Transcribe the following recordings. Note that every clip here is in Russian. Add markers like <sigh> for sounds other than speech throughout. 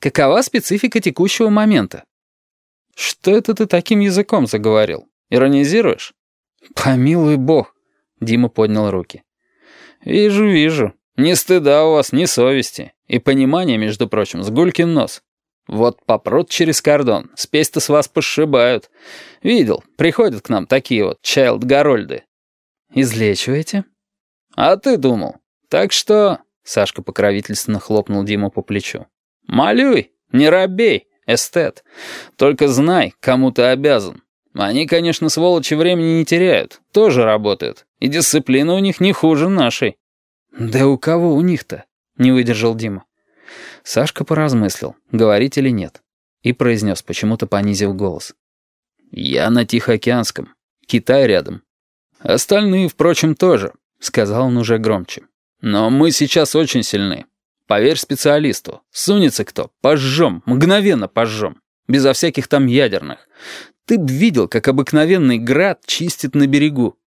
Какова специфика текущего момента?» «Что это ты таким языком заговорил? Иронизируешь?» «Помилуй бог!» — Дима поднял руки. «Вижу, вижу. Ни стыда у вас, ни совести. И понимание, между прочим, с гулькин нос. Вот попрут через кордон, спесь-то с вас пошибают. Видел, приходят к нам такие вот чайлд-горольды». «Излечиваете?» «А ты думал? Так что...» Сашка покровительственно хлопнул Диму по плечу. «Молюй, не робей, эстет. Только знай, кому ты обязан. Они, конечно, сволочи времени не теряют, тоже работают. И дисциплина у них не хуже нашей». «Да у кого у них-то?» — не выдержал Дима. Сашка поразмыслил, говорить или нет, и произнес, почему-то понизив голос. «Я на Тихоокеанском. Китай рядом. Остальные, впрочем, тоже. — сказал он уже громче. «Но мы сейчас очень сильны. Поверь специалисту. Сунется кто, пожжем, мгновенно пожжем. Безо всяких там ядерных. Ты б видел, как обыкновенный град чистит на берегу».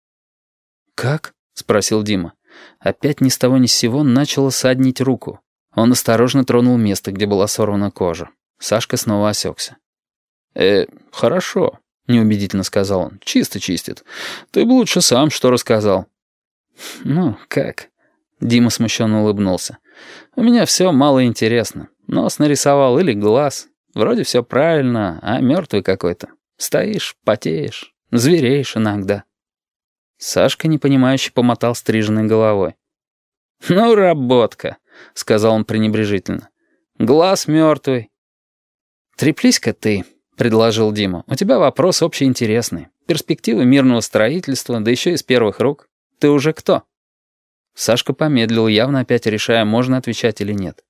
«Как?» — спросил Дима. Опять ни с того ни с сего начало саднить руку. Он осторожно тронул место, где была сорвана кожа. Сашка снова осекся. «Э, хорошо», — неубедительно сказал он. «Чисто чистит. Ты бы лучше сам что рассказал». «Ну, как?» Дима смущенно улыбнулся. «У меня все мало интересно. Нос нарисовал или глаз. Вроде все правильно, а мертвый какой-то. Стоишь, потеешь, звереешь иногда». Сашка, непонимающе, помотал стриженной головой. «Ну, работка», — сказал он пренебрежительно. «Глаз мертвый». «Треплись-ка ты», — предложил Дима. «У тебя вопрос общеинтересный. Перспективы мирного строительства, да еще из первых рук. Ты уже кто?» Сашка помедлил, явно опять решая, можно отвечать или нет.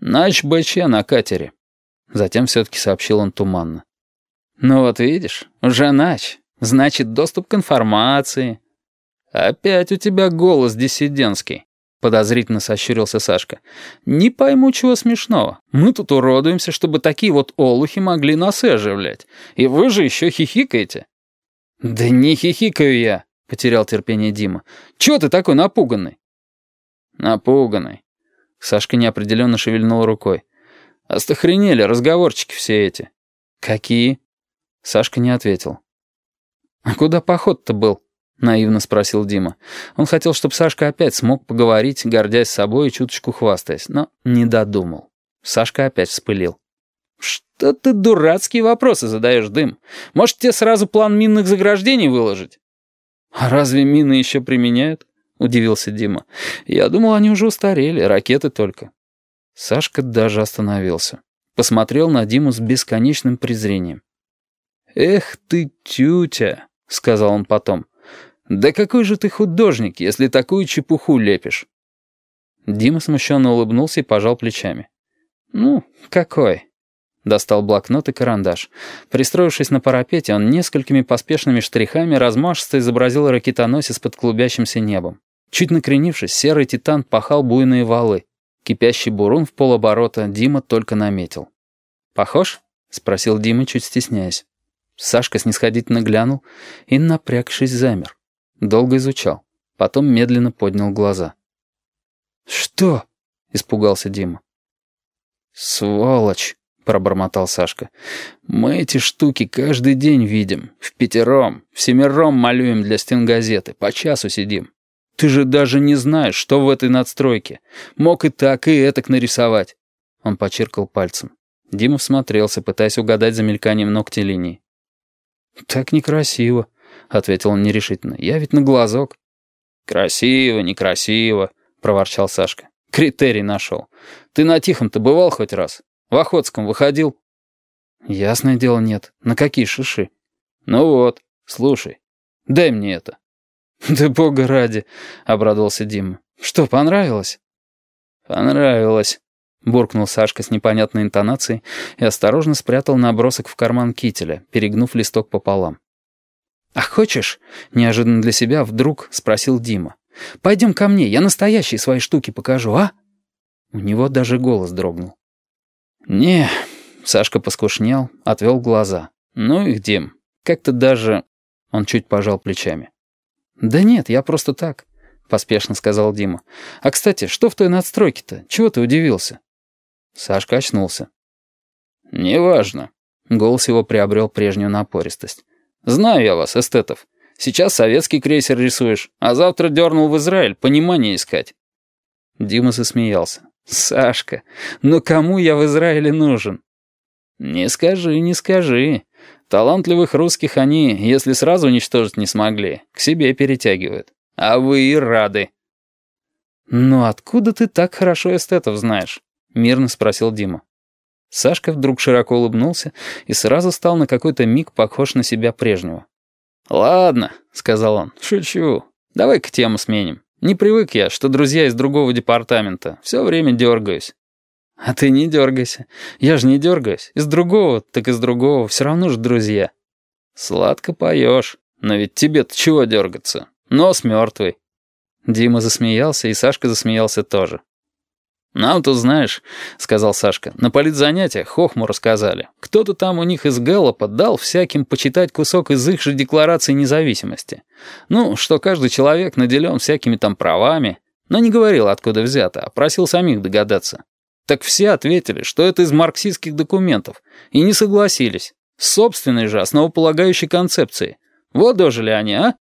«Нач БЧ на катере», — затем все-таки сообщил он туманно. «Ну вот видишь, уже нач. Значит, доступ к информации». «Опять у тебя голос диссидентский», — подозрительно сощурился Сашка. «Не пойму, чего смешного. Мы тут уродуемся, чтобы такие вот олухи могли нас оживлять. И вы же еще хихикаете». «Да не хихикаю я», — потерял терпение Дима. «Чего ты такой напуганный?» «Напуганный». Сашка неопределенно шевельнул рукой. «Остохренели разговорчики все эти». «Какие?» Сашка не ответил. «А куда поход-то был?» — наивно спросил Дима. Он хотел, чтобы Сашка опять смог поговорить, гордясь собой и чуточку хвастаясь, но не додумал. Сашка опять вспылил. «Что ты дурацкие вопросы задаешь, Дым? Может, тебе сразу план минных заграждений выложить?» «А разве мины еще применяют?» — удивился Дима. «Я думал, они уже устарели, ракеты только». Сашка даже остановился. Посмотрел на Диму с бесконечным презрением. «Эх ты, тютя!» — сказал он потом. «Да какой же ты художник, если такую чепуху лепишь?» Дима смущенно улыбнулся и пожал плечами. «Ну, какой?» Достал блокнот и карандаш. Пристроившись на парапете, он несколькими поспешными штрихами размашисто изобразил ракетоносец под клубящимся небом. Чуть накренившись, серый титан пахал буйные валы. Кипящий бурун в полоборота Дима только наметил. «Похож?» — спросил Дима, чуть стесняясь. Сашка снисходительно глянул и, напрягшись, замер. Долго изучал. Потом медленно поднял глаза. «Что?» — испугался Дима. «Сволочь!» — пробормотал Сашка. «Мы эти штуки каждый день видим. В пятером, в семером малюем для стенгазеты, по часу сидим. Ты же даже не знаешь, что в этой надстройке. Мог и так, и этак нарисовать». Он почиркал пальцем. Дима всмотрелся, пытаясь угадать за мельканием ногти линии. «Так некрасиво», — ответил он нерешительно. «Я ведь на глазок». «Красиво, некрасиво», — проворчал Сашка. «Критерий нашел. Ты на Тихом-то бывал хоть раз?» В Охотском выходил?» «Ясное дело, нет. На какие шиши?» «Ну вот, слушай, дай мне это». <laughs> «Да бога ради», — обрадовался Дима. «Что, понравилось?» «Понравилось», — буркнул Сашка с непонятной интонацией и осторожно спрятал набросок в карман кителя, перегнув листок пополам. «А хочешь?» — неожиданно для себя вдруг спросил Дима. «Пойдем ко мне, я настоящие свои штуки покажу, а?» У него даже голос дрогнул. «Не...» — Сашка поскушнел, отвел глаза. «Ну их, Дим, как-то даже...» Он чуть пожал плечами. «Да нет, я просто так», — поспешно сказал Дима. «А, кстати, что в той надстройке-то? Чего ты удивился?» Сашка очнулся. «Неважно». Голос его приобрел прежнюю напористость. «Знаю я вас, эстетов. Сейчас советский крейсер рисуешь, а завтра дернул в Израиль понимание искать». Дима засмеялся. «Сашка, ну кому я в Израиле нужен?» «Не скажи, не скажи. Талантливых русских они, если сразу уничтожить не смогли, к себе перетягивают. А вы и рады». «Ну откуда ты так хорошо эстетов знаешь?» — мирно спросил Дима. Сашка вдруг широко улыбнулся и сразу стал на какой-то миг похож на себя прежнего. «Ладно», — сказал он, — «шучу. Давай-ка тему сменим. Не привык я, что друзья из другого департамента. Все время дергаюсь». «А ты не дергайся. Я же не дергаюсь. Из другого, так из другого. Все равно же друзья». «Сладко поешь. Но ведь тебе-то чего дергаться? Нос мертвый». Дима засмеялся, и Сашка засмеялся тоже. «Нам тут, знаешь, — сказал Сашка, — на политзанятиях Хохму рассказали. Кто-то там у них из Гэллопа дал всяким почитать кусок из их же Декларации независимости. Ну, что каждый человек наделен всякими там правами, но не говорил, откуда взято, а просил самих догадаться. Так все ответили, что это из марксистских документов, и не согласились. С собственной же основополагающей концепцией. Вот дожили они, а?